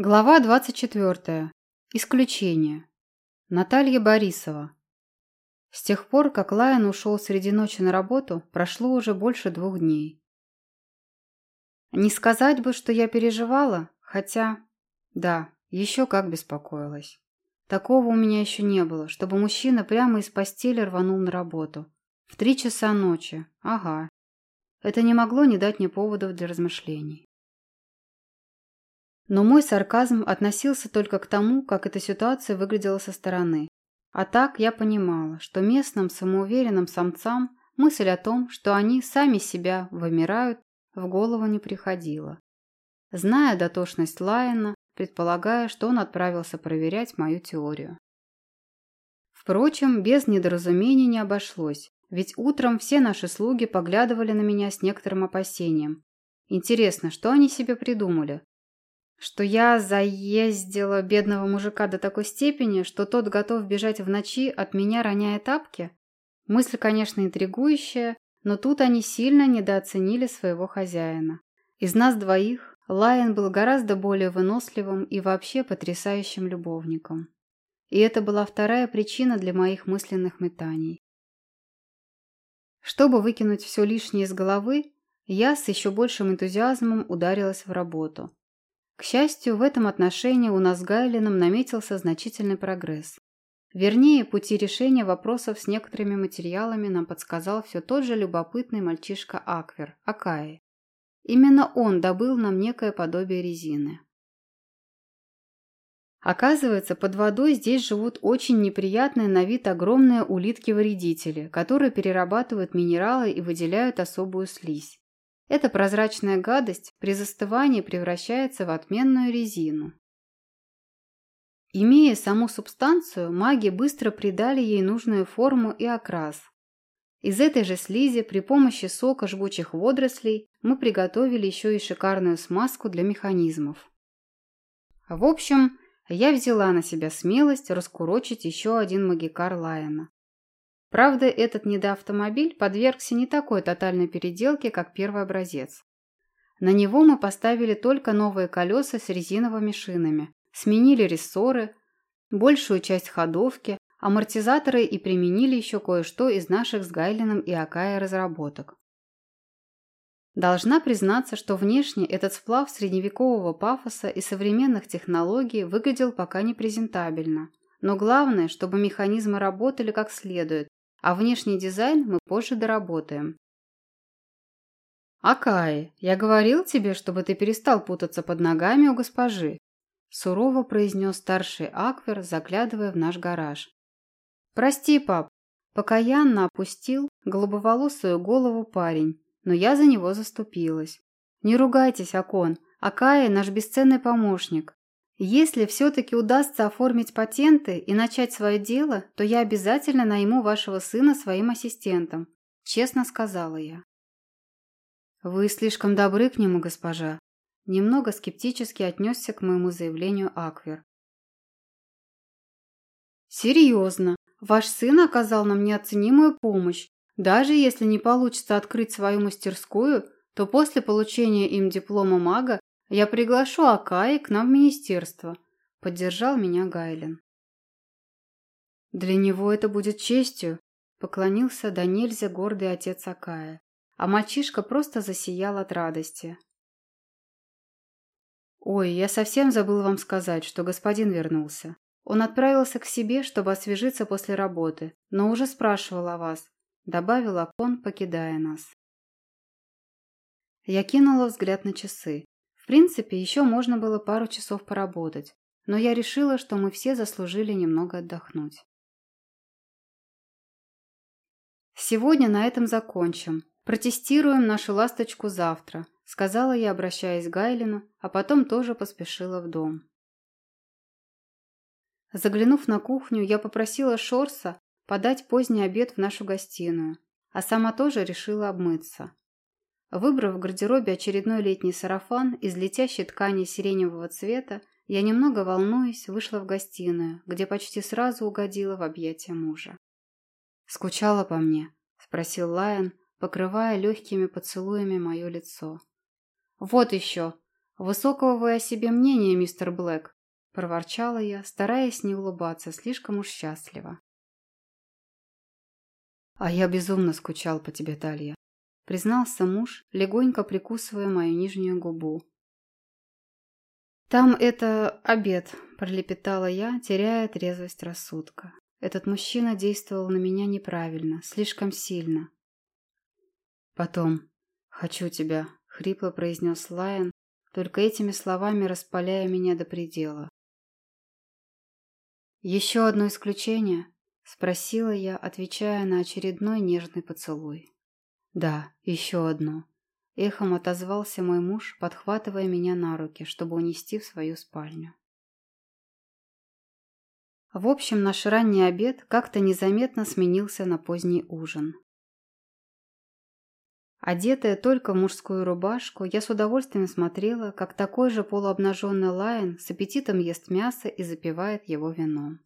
Глава 24. Исключение. Наталья Борисова. С тех пор, как Лайон ушел среди ночи на работу, прошло уже больше двух дней. Не сказать бы, что я переживала, хотя... Да, еще как беспокоилась. Такого у меня еще не было, чтобы мужчина прямо из постели рванул на работу. В три часа ночи. Ага. Это не могло не дать мне поводов для размышлений. Но мой сарказм относился только к тому, как эта ситуация выглядела со стороны. А так я понимала, что местным самоуверенным самцам мысль о том, что они сами себя вымирают, в голову не приходила. Зная дотошность Лайена, предполагая, что он отправился проверять мою теорию. Впрочем, без недоразумений не обошлось, ведь утром все наши слуги поглядывали на меня с некоторым опасением. Интересно, что они себе придумали? Что я заездила бедного мужика до такой степени, что тот готов бежать в ночи, от меня роняя тапки? Мысль, конечно, интригующая, но тут они сильно недооценили своего хозяина. Из нас двоих Лайон был гораздо более выносливым и вообще потрясающим любовником. И это была вторая причина для моих мысленных метаний. Чтобы выкинуть все лишнее из головы, я с еще большим энтузиазмом ударилась в работу. К счастью, в этом отношении у нас с Гайлином наметился значительный прогресс. Вернее, пути решения вопросов с некоторыми материалами нам подсказал все тот же любопытный мальчишка Аквер, Акаи. Именно он добыл нам некое подобие резины. Оказывается, под водой здесь живут очень неприятные на вид огромные улитки-вредители, которые перерабатывают минералы и выделяют особую слизь. Эта прозрачная гадость при застывании превращается в отменную резину. Имея саму субстанцию, маги быстро придали ей нужную форму и окрас. Из этой же слизи при помощи сока жгучих водорослей мы приготовили еще и шикарную смазку для механизмов. В общем, я взяла на себя смелость раскурочить еще один магикар Лайена. Правда, этот недоавтомобиль подвергся не такой тотальной переделке, как первый образец. На него мы поставили только новые колеса с резиновыми шинами, сменили рессоры, большую часть ходовки, амортизаторы и применили еще кое-что из наших с Гайлином и Акая разработок. Должна признаться, что внешне этот сплав средневекового пафоса и современных технологий выглядел пока не презентабельно. Но главное, чтобы механизмы работали как следует, а внешний дизайн мы позже доработаем. «Акаи, я говорил тебе, чтобы ты перестал путаться под ногами у госпожи», сурово произнес старший Аквер, заглядывая в наш гараж. «Прости, пап», покаянно опустил голубоволосую голову парень, но я за него заступилась. «Не ругайтесь, Акон, Акаи наш бесценный помощник. Если все-таки удастся оформить патенты и начать свое дело, то я обязательно найму вашего сына своим ассистентом», – честно сказала я. «Вы слишком добры к нему, госпожа», – немного скептически отнесся к моему заявлению Аквер. «Серьезно, ваш сын оказал нам неоценимую помощь. Даже если не получится открыть свою мастерскую, то после получения им диплома мага я приглашу Акаи к нам в министерство», – поддержал меня Гайлен. «Для него это будет честью», – поклонился до нельзя гордый отец Акая, а мальчишка просто засиял от радости. «Ой, я совсем забыл вам сказать, что господин вернулся. Он отправился к себе, чтобы освежиться после работы, но уже спрашивал о вас», – добавил Акон, покидая нас. Я кинула взгляд на часы принципе, еще можно было пару часов поработать, но я решила, что мы все заслужили немного отдохнуть. Сегодня на этом закончим. Протестируем нашу ласточку завтра, сказала я, обращаясь к Гайлину, а потом тоже поспешила в дом. Заглянув на кухню, я попросила Шорса подать поздний обед в нашу гостиную, а сама тоже решила обмыться. Выбрав в гардеробе очередной летний сарафан из летящей ткани сиреневого цвета, я немного волнуясь вышла в гостиную, где почти сразу угодила в объятия мужа. «Скучала по мне?» – спросил Лайон, покрывая легкими поцелуями мое лицо. «Вот еще!» – «Высокого вы о себе мнения, мистер Блэк», – проворчала я, стараясь не улыбаться, слишком уж счастливо. «А я безумно скучал по тебе, Талья», – признался муж, легонько прикусывая мою нижнюю губу. «Там это обед», – пролепетала я, теряя трезвость рассудка. Этот мужчина действовал на меня неправильно, слишком сильно. «Потом. Хочу тебя», — хрипло произнес Лайон, только этими словами распаляя меня до предела. «Еще одно исключение?» — спросила я, отвечая на очередной нежный поцелуй. «Да, еще одно», — эхом отозвался мой муж, подхватывая меня на руки, чтобы унести в свою спальню. В общем, наш ранний обед как-то незаметно сменился на поздний ужин. Одетая только в мужскую рубашку, я с удовольствием смотрела, как такой же полуобнаженный Лайон с аппетитом ест мясо и запивает его вином.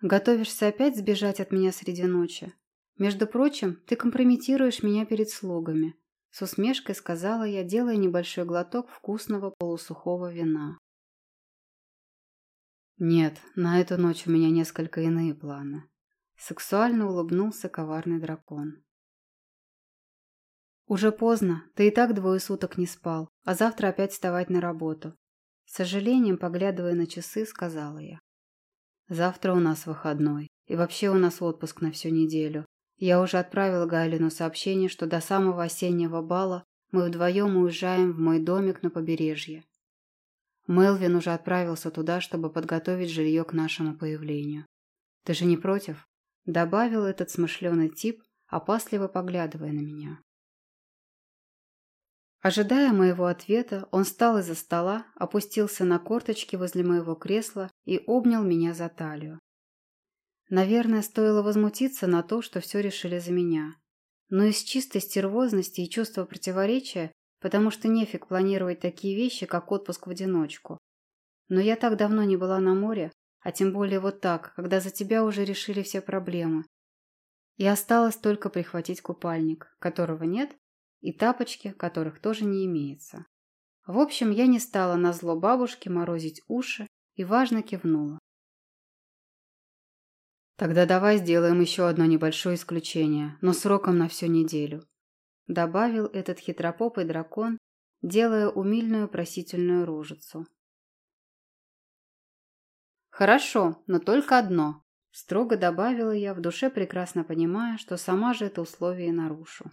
«Готовишься опять сбежать от меня среди ночи? Между прочим, ты компрометируешь меня перед слугами», с усмешкой сказала я, делая небольшой глоток вкусного полусухого вина. «Нет, на эту ночь у меня несколько иные планы», Сексуально улыбнулся коварный дракон. «Уже поздно, ты и так двое суток не спал, а завтра опять вставать на работу». С сожалением, поглядывая на часы, сказала я. «Завтра у нас выходной, и вообще у нас отпуск на всю неделю. Я уже отправила Гайлину сообщение, что до самого осеннего бала мы вдвоем уезжаем в мой домик на побережье. Мелвин уже отправился туда, чтобы подготовить жилье к нашему появлению. Ты же не против?» Добавил этот смышленый тип, опасливо поглядывая на меня. Ожидая моего ответа, он встал из-за стола, опустился на корточки возле моего кресла и обнял меня за талию. Наверное, стоило возмутиться на то, что все решили за меня. Но из чистой стервозности и чувства противоречия, потому что нефиг планировать такие вещи, как отпуск в одиночку. Но я так давно не была на море, а тем более вот так, когда за тебя уже решили все проблемы. И осталось только прихватить купальник, которого нет, и тапочки, которых тоже не имеется. В общем, я не стала на зло бабушке морозить уши и важно кивнула. Тогда давай сделаем еще одно небольшое исключение, но сроком на всю неделю. Добавил этот хитропопый дракон, делая умильную просительную рожицу. «Хорошо, но только одно», – строго добавила я, в душе прекрасно понимая, что сама же это условие нарушу.